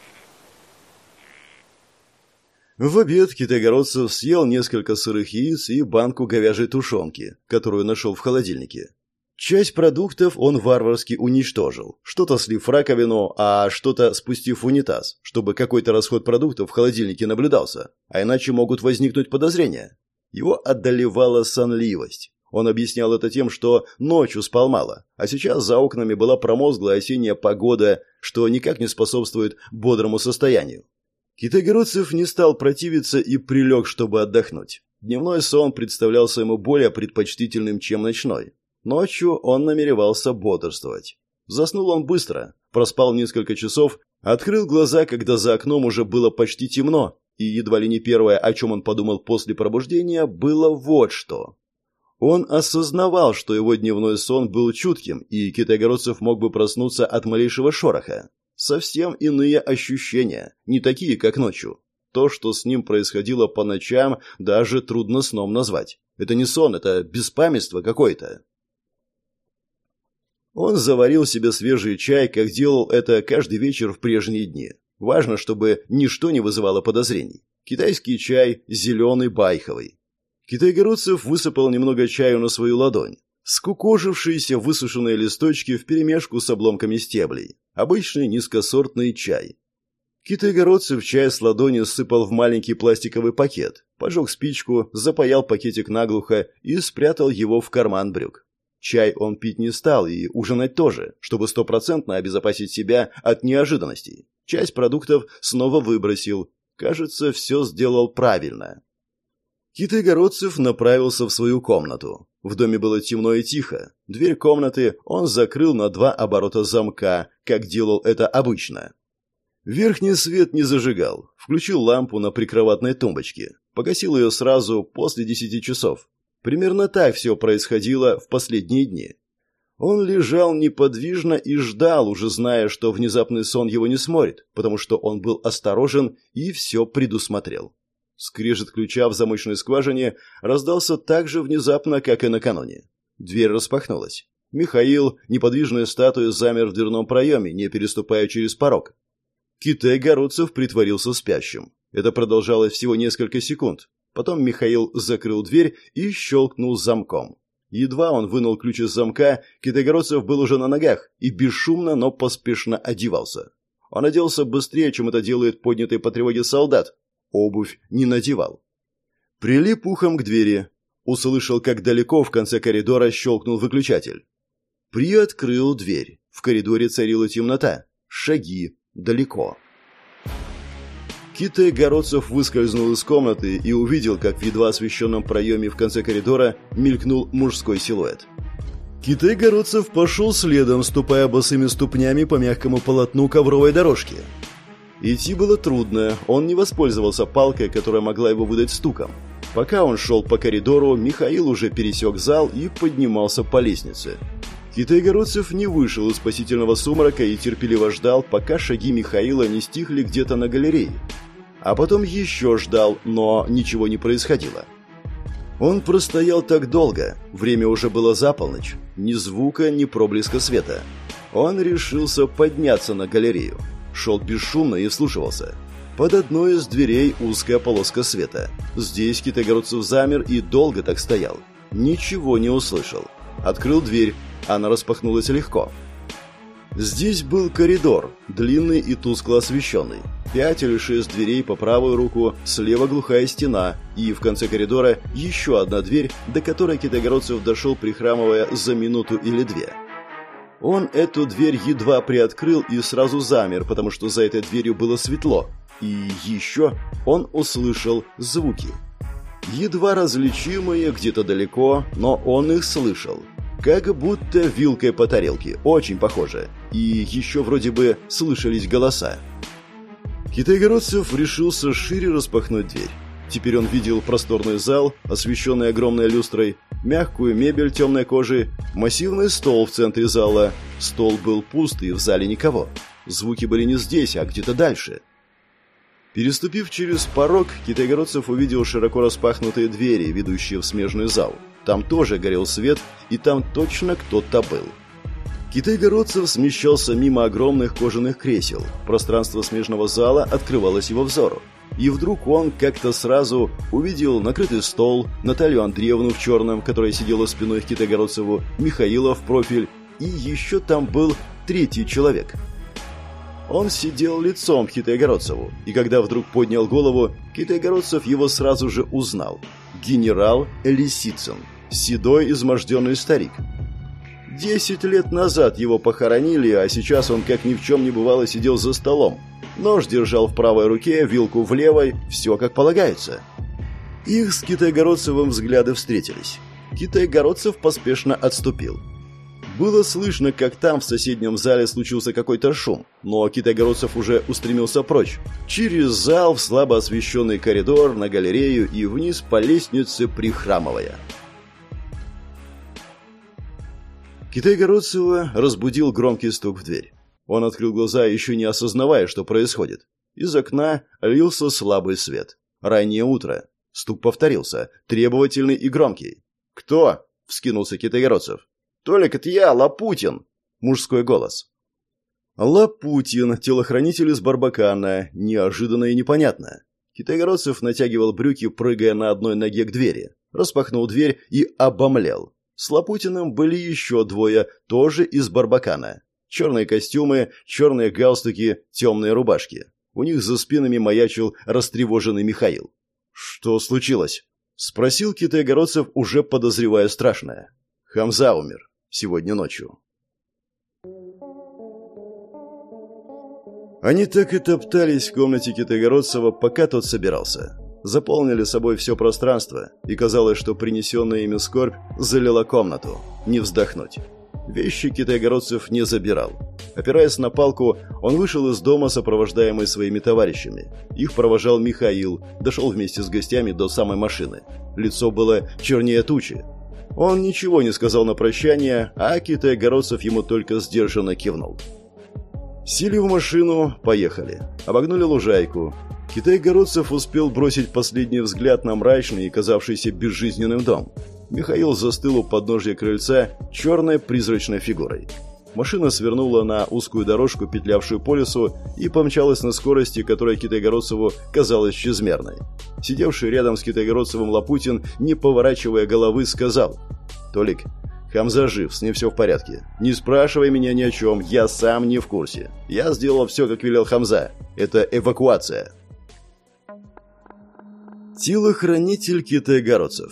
В обед Китайгородцев съел несколько сырых яиц и банку говяжьей тушенки, которую нашел в холодильнике. Часть продуктов он варварски уничтожил, что-то слив в раковину, а что-то спустив в унитаз, чтобы какой-то расход продуктов в холодильнике наблюдался, а иначе могут возникнуть подозрения. Его одолевала сонливость. Он объяснял это тем, что ночью спал мало, а сейчас за окнами была промозглая осенняя погода, что никак не способствует бодрому состоянию. Китайгородцев не стал противиться и прилег, чтобы отдохнуть. Дневной сон представлялся ему более предпочтительным, чем ночной. Ночью он намеревался бодрствовать. Заснул он быстро, проспал несколько часов, открыл глаза, когда за окном уже было почти темно, и едва ли не первое, о чем он подумал после пробуждения, было вот что. Он осознавал, что его дневной сон был чутким, и Китайгородцев мог бы проснуться от малейшего шороха совсем иные ощущения, не такие, как ночью. То, что с ним происходило по ночам, даже трудно сном назвать. Это не сон, это беспамятство какое-то. Он заварил себе свежий чай, как делал это каждый вечер в прежние дни. Важно, чтобы ничто не вызывало подозрений. Китайский чай, зеленый, байховый. Китайгородцев высыпал немного чаю на свою ладонь. Скукожившиеся высушенные листочки вперемешку с обломками стеблей. Обычный низкосортный чай. Китайгородцев чай с ладони сыпал в маленький пластиковый пакет, пожег спичку, запаял пакетик наглухо и спрятал его в карман брюк. Чай он пить не стал и ужинать тоже, чтобы стопроцентно обезопасить себя от неожиданностей. Часть продуктов снова выбросил. Кажется, все сделал правильно. Китайгородцев направился в свою комнату. В доме было темно и тихо. Дверь комнаты он закрыл на два оборота замка, как делал это обычно. Верхний свет не зажигал. Включил лампу на прикроватной тумбочке. Погасил ее сразу после десяти часов. Примерно так все происходило в последние дни. Он лежал неподвижно и ждал, уже зная, что внезапный сон его не сморит, потому что он был осторожен и все предусмотрел. Скрежет ключа в замочной скважине раздался так же внезапно, как и накануне. Дверь распахнулась. Михаил, неподвижная статуя, замер в дверном проеме, не переступая через порог. Китай Городцев притворился спящим. Это продолжалось всего несколько секунд. Потом Михаил закрыл дверь и щелкнул замком. Едва он вынул ключ из замка, Китайгородцев был уже на ногах и бесшумно, но поспешно одевался. Он оделся быстрее, чем это делает поднятый по тревоге солдат. Обувь не надевал. Прилип ухом к двери. Услышал, как далеко в конце коридора щелкнул выключатель. Приоткрыл дверь. В коридоре царила темнота. Шаги. Далеко. Китай Городцев выскользнул из комнаты и увидел, как в едва освещенном проеме в конце коридора мелькнул мужской силуэт. Китай Городцев пошел следом, ступая босыми ступнями по мягкому полотну ковровой дорожки. Идти было трудно, он не воспользовался палкой, которая могла его выдать стуком. Пока он шел по коридору, Михаил уже пересек зал и поднимался по лестнице. Китай-городцев не вышел из спасительного сумрака и терпеливо ждал, пока шаги Михаила не стихли где-то на галерее. А потом еще ждал, но ничего не происходило. Он простоял так долго, время уже было за полночь, ни звука, ни проблеска света. Он решился подняться на галерею. Шел бесшумно и вслушивался. Под одной из дверей узкая полоска света. Здесь Китайгородцев замер и долго так стоял. Ничего не услышал. Открыл дверь, она распахнулась легко. Здесь был коридор, длинный и тускло освещенный. Пять или шесть дверей по правую руку, слева глухая стена, и в конце коридора еще одна дверь, до которой Китайгородцев дошел, прихрамывая за минуту или две. Он эту дверь едва приоткрыл и сразу замер, потому что за этой дверью было светло. И еще он услышал звуки. Едва различимые где-то далеко, но он их слышал. Как будто вилкой по тарелке, очень похоже. И еще вроде бы слышались голоса. Китайгородцев решился шире распахнуть дверь. Теперь он видел просторный зал, освещенный огромной люстрой, мягкую мебель темной кожи, массивный стол в центре зала. Стол был пуст и в зале никого. Звуки были не здесь, а где-то дальше. Переступив через порог, Китайгородцев увидел широко распахнутые двери, ведущие в смежный зал. Там тоже горел свет, и там точно кто-то был. Китай-городцев смещался мимо огромных кожаных кресел. Пространство смежного зала открывалось его взору. И вдруг он как-то сразу увидел накрытый стол, Наталью Андреевну в черном, которая сидела спиной к Китайгородцеву, Михаила в профиль, и еще там был третий человек. Он сидел лицом к Китайгородцеву, и когда вдруг поднял голову, Китайгородцев его сразу же узнал. Генерал Лисицын, седой изможденный старик. Десять лет назад его похоронили, а сейчас он, как ни в чем не бывало, сидел за столом. Нож держал в правой руке, вилку в левой, все как полагается. Их с Китайгородцевым взгляды встретились. Китайгородцев поспешно отступил. Было слышно, как там в соседнем зале случился какой-то шум, но Китайгородцев уже устремился прочь. Через зал в слабо освещенный коридор, на галерею и вниз по лестнице прихрамывая. Китай-Городцева разбудил громкий стук в дверь. Он открыл глаза, еще не осознавая, что происходит. Из окна лился слабый свет. Раннее утро. Стук повторился, требовательный и громкий. «Кто?» — вскинулся Китайгородцев. «Толик, это я, Лапутин!» — мужской голос. Лапутин, телохранитель из Барбакана, неожиданно и непонятно. Китайгородцев натягивал брюки, прыгая на одной ноге к двери. Распахнул дверь и обомлел. С Лапутиным были еще двое, тоже из Барбакана. Черные костюмы, черные галстуки, темные рубашки. У них за спинами маячил растревоженный Михаил. «Что случилось?» — спросил китайгородцев, уже подозревая страшное. «Хамза умер. Сегодня ночью». Они так и топтались в комнате Китайгородцева, пока тот собирался. Заполнили собой все пространство, и казалось, что принесенная ими скорбь залила комнату. Не вздохнуть. Вещи китайгородцев не забирал. Опираясь на палку, он вышел из дома, сопровождаемый своими товарищами. Их провожал Михаил, дошел вместе с гостями до самой машины. Лицо было чернее тучи. Он ничего не сказал на прощание, а китайгородцев ему только сдержанно кивнул. Сели в машину, поехали. Обогнули лужайку. Китай-городцев успел бросить последний взгляд на мрачный и казавшийся безжизненным дом. Михаил застыл у подножья крыльца черной призрачной фигурой. Машина свернула на узкую дорожку, петлявшую по лесу, и помчалась на скорости, которая Китайгородцеву казалась чрезмерной. Сидевший рядом с Китайгородцевым Лапутин, не поворачивая головы, сказал «Толик, Хамза жив, с ним все в порядке. Не спрашивай меня ни о чем, я сам не в курсе. Я сделал все, как велел Хамза. Это эвакуация». Телохранитель китайгородцев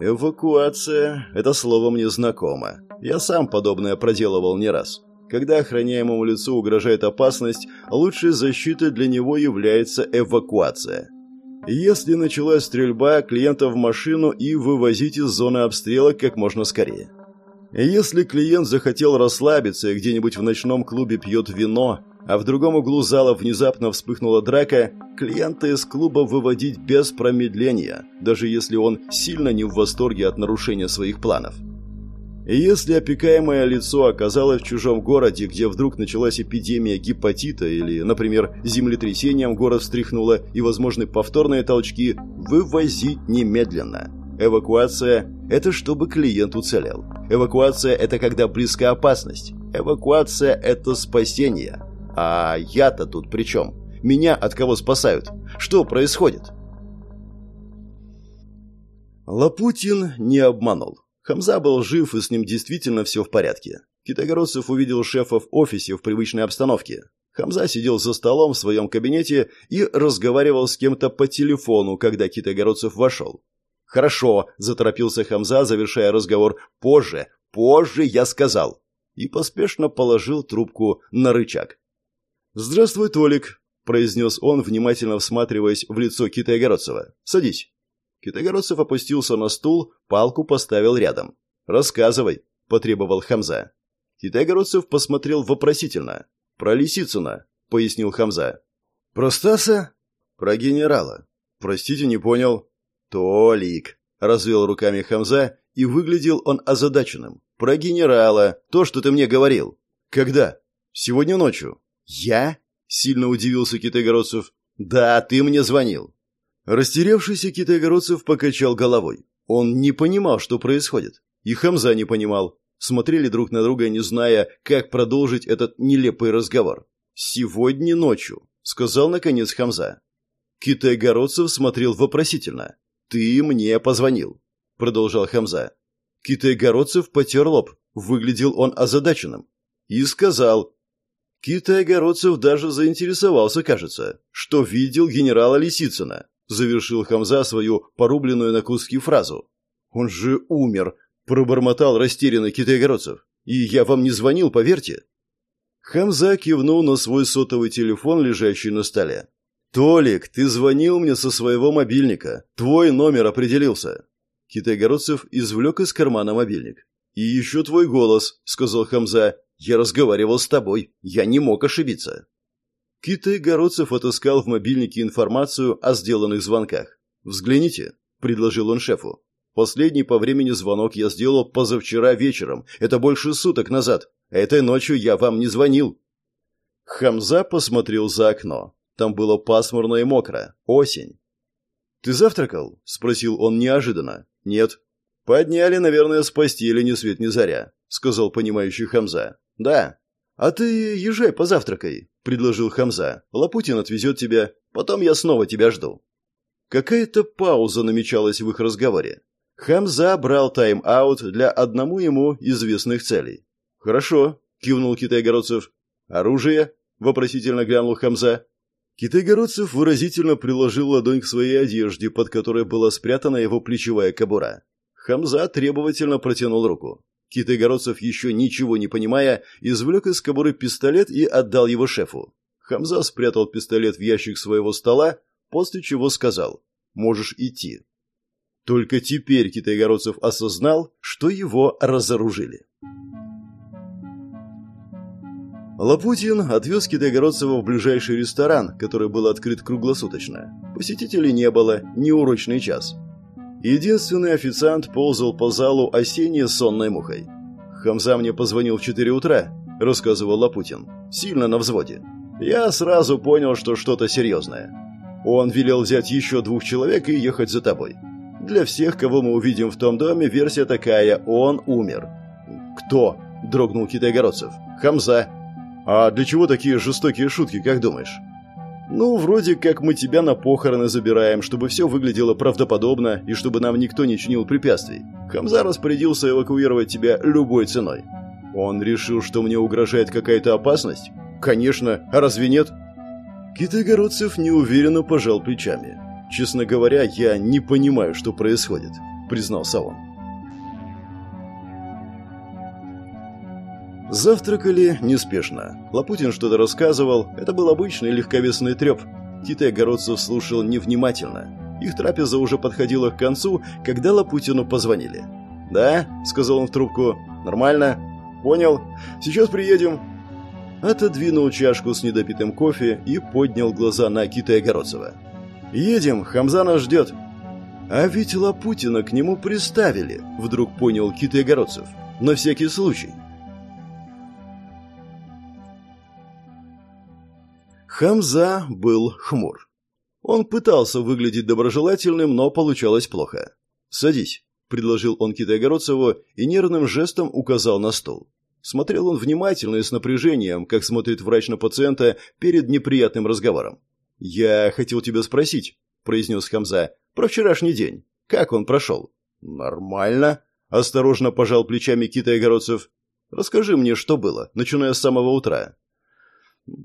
Эвакуация – это слово мне знакомо. Я сам подобное проделывал не раз. Когда охраняемому лицу угрожает опасность, лучшей защитой для него является эвакуация. Если началась стрельба, клиента в машину и вывозить из зоны обстрела как можно скорее. Если клиент захотел расслабиться и где-нибудь в ночном клубе пьет вино, а в другом углу зала внезапно вспыхнула драка, клиента из клуба выводить без промедления, даже если он сильно не в восторге от нарушения своих планов. И если опекаемое лицо оказалось в чужом городе, где вдруг началась эпидемия гепатита или, например, землетрясением город встряхнуло и возможны повторные толчки, вывозить немедленно. Эвакуация – это чтобы клиент уцелел. Эвакуация – это когда близка опасность. Эвакуация – это спасение. А я-то тут при чем? Меня от кого спасают? Что происходит? Лапутин не обманул. Хамза был жив, и с ним действительно все в порядке. Китайгородцев увидел шефа в офисе в привычной обстановке. Хамза сидел за столом в своем кабинете и разговаривал с кем-то по телефону, когда Китайгородцев вошел. «Хорошо», – заторопился Хамза, завершая разговор. «Позже, позже я сказал». И поспешно положил трубку на рычаг. «Здравствуй, Толик», – произнес он, внимательно всматриваясь в лицо Китая-Городцева. «Садись». Китайгородцев опустился на стул, палку поставил рядом. «Рассказывай», – потребовал Хамза. Китайгородцев посмотрел вопросительно. «Про Лисицына», – пояснил Хамза. «Про Стаса?» «Про генерала». «Простите, не понял». «Толик», – развел руками Хамза, и выглядел он озадаченным. «Про генерала, то, что ты мне говорил». «Когда?» «Сегодня ночью». «Я?» – сильно удивился Китайгородцев. «Да, ты мне звонил». Растерявшийся Китайгородцев покачал головой. Он не понимал, что происходит. И Хамза не понимал. Смотрели друг на друга, не зная, как продолжить этот нелепый разговор. «Сегодня ночью», – сказал наконец Хамза. Китайгородцев смотрел вопросительно. «Ты мне позвонил», – продолжал Хамза. Китайгородцев потер лоб. Выглядел он озадаченным. И сказал, Китай-огородцев даже заинтересовался, кажется, что видел генерала Лисицына. Завершил Хамза свою порубленную на куски фразу. «Он же умер», – пробормотал растерянный Китай-огородцев. «И я вам не звонил, поверьте». Хамза кивнул на свой сотовый телефон, лежащий на столе. «Толик, ты звонил мне со своего мобильника. Твой номер определился». Китай-огородцев извлек из кармана мобильник. «И еще твой голос», – сказал Хамза. Я разговаривал с тобой. Я не мог ошибиться. Китай Городцев отыскал в мобильнике информацию о сделанных звонках. «Взгляните», – предложил он шефу. «Последний по времени звонок я сделал позавчера вечером. Это больше суток назад. Этой ночью я вам не звонил». Хамза посмотрел за окно. Там было пасмурно и мокро. Осень. «Ты завтракал?» – спросил он неожиданно. «Нет». «Подняли, наверное, с постели ни свет ни заря», – сказал понимающий Хамза. «Да». «А ты езжай позавтракай», — предложил Хамза. «Лапутин отвезет тебя. Потом я снова тебя жду». Какая-то пауза намечалась в их разговоре. Хамза брал тайм-аут для одному ему известных целей. «Хорошо», — кивнул Китай-Городцев. «Оружие?» — вопросительно глянул Хамза. Китай-Городцев выразительно приложил ладонь к своей одежде, под которой была спрятана его плечевая кобура. Хамза требовательно протянул руку. Китай-Городцев, еще ничего не понимая, извлек из кобуры пистолет и отдал его шефу. Хамза спрятал пистолет в ящик своего стола, после чего сказал «Можешь идти». Только теперь Китайгородцев осознал, что его разоружили. Лапутин отвез Китайгородцева в ближайший ресторан, который был открыт круглосуточно. Посетителей не было, не урочный час. Единственный официант ползал по залу осенней сонной мухой. «Хамза мне позвонил в 4 утра», – рассказывал Лапутин. «Сильно на взводе. Я сразу понял, что что-то серьезное. Он велел взять еще двух человек и ехать за тобой. Для всех, кого мы увидим в том доме, версия такая – он умер». «Кто?» – дрогнул Китайгородцев. «Хамза». «А для чего такие жестокие шутки, как думаешь?» «Ну, вроде как мы тебя на похороны забираем, чтобы все выглядело правдоподобно и чтобы нам никто не чинил препятствий. Хамза распорядился эвакуировать тебя любой ценой. Он решил, что мне угрожает какая-то опасность? Конечно, а разве нет?» Китайгородцев неуверенно пожал плечами. «Честно говоря, я не понимаю, что происходит», — признался он. Завтракали неспешно. Лапутин что-то рассказывал. Это был обычный легковесный треп. Китай Городцев слушал невнимательно. Их трапеза уже подходила к концу, когда Лапутину позвонили. «Да?» — сказал он в трубку. «Нормально?» «Понял. Сейчас приедем». Отодвинул чашку с недопитым кофе и поднял глаза на Китая Городцева. «Едем, Хамза нас ждет». «А ведь Лапутина к нему приставили», — вдруг понял Китай Городцев. «На всякий случай». Хамза был хмур. Он пытался выглядеть доброжелательным, но получалось плохо. «Садись», — предложил он Китайгородцеву и нервным жестом указал на стол. Смотрел он внимательно и с напряжением, как смотрит врач на пациента перед неприятным разговором. «Я хотел тебя спросить», — произнес Хамза, — «про вчерашний день. Как он прошел?» «Нормально», — осторожно пожал плечами Китайгородцев. «Расскажи мне, что было, начиная с самого утра».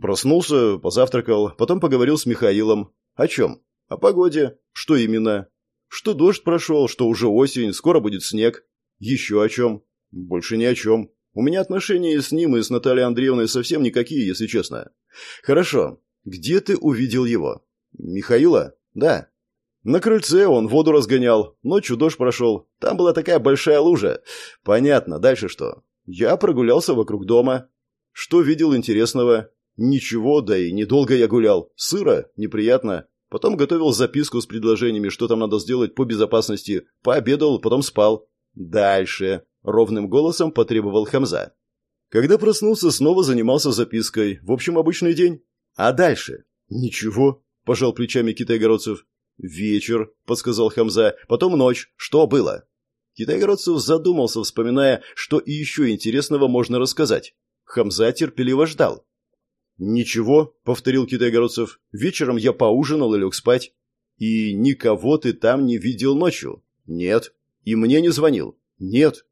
Проснулся, позавтракал, потом поговорил с Михаилом. О чем? О погоде. Что именно? Что дождь прошел, что уже осень, скоро будет снег. Еще о чем? Больше ни о чем. У меня отношения с ним и с Натальей Андреевной совсем никакие, если честно. Хорошо. Где ты увидел его? Михаила? Да. На крыльце он воду разгонял. Ночью дождь прошел. Там была такая большая лужа. Понятно. Дальше что? Я прогулялся вокруг дома. Что видел интересного? Ничего, да и недолго я гулял. Сыро, неприятно. Потом готовил записку с предложениями, что там надо сделать по безопасности. Пообедал, потом спал. Дальше. Ровным голосом потребовал Хамза. Когда проснулся, снова занимался запиской. В общем, обычный день. А дальше? Ничего, пожал плечами Китайгородцев. Вечер, подсказал Хамза. Потом ночь. Что было? Китайгородцев задумался, вспоминая, что и еще интересного можно рассказать. Хамза терпеливо ждал. «Ничего», — повторил Китайгородцев, — «вечером я поужинал и лег спать». «И никого ты там не видел ночью?» «Нет». «И мне не звонил?» «Нет».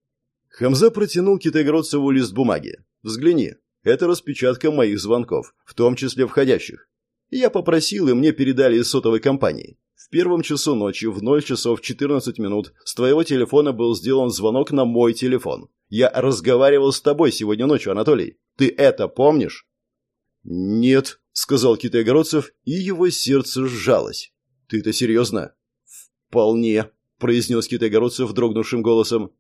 Хамза протянул Китайгородцеву лист бумаги. «Взгляни. Это распечатка моих звонков, в том числе входящих. Я попросил, и мне передали из сотовой компании. В первом часу ночи, в 0 часов 14 минут, с твоего телефона был сделан звонок на мой телефон. Я разговаривал с тобой сегодня ночью, Анатолий. Ты это помнишь?» «Нет», — сказал Китай-Городцев, и его сердце сжалось. «Ты это серьезно?» «Вполне», — произнес Китай-Городцев дрогнувшим голосом.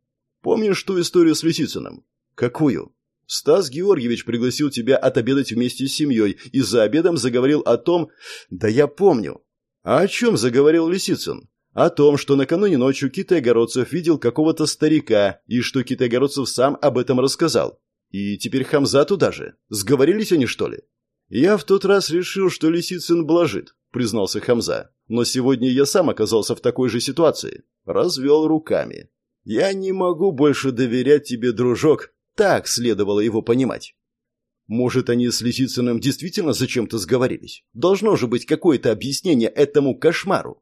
«Помнишь ту историю с Лисицыным?» «Какую?» «Стас Георгиевич пригласил тебя отобедать вместе с семьей и за обедом заговорил о том...» «Да я помню». «А о чем заговорил Лисицын?» «О том, что накануне ночью Китай-Городцев видел какого-то старика и что Китай-Городцев сам об этом рассказал. И теперь Хамза туда же. Сговорились они, что ли?» «Я в тот раз решил, что Лисицын блажит», — признался Хамза. «Но сегодня я сам оказался в такой же ситуации». Развел руками. «Я не могу больше доверять тебе, дружок», Так следовало его понимать. Может, они с Лисицыным действительно зачем-то сговорились? Должно же быть какое-то объяснение этому кошмару.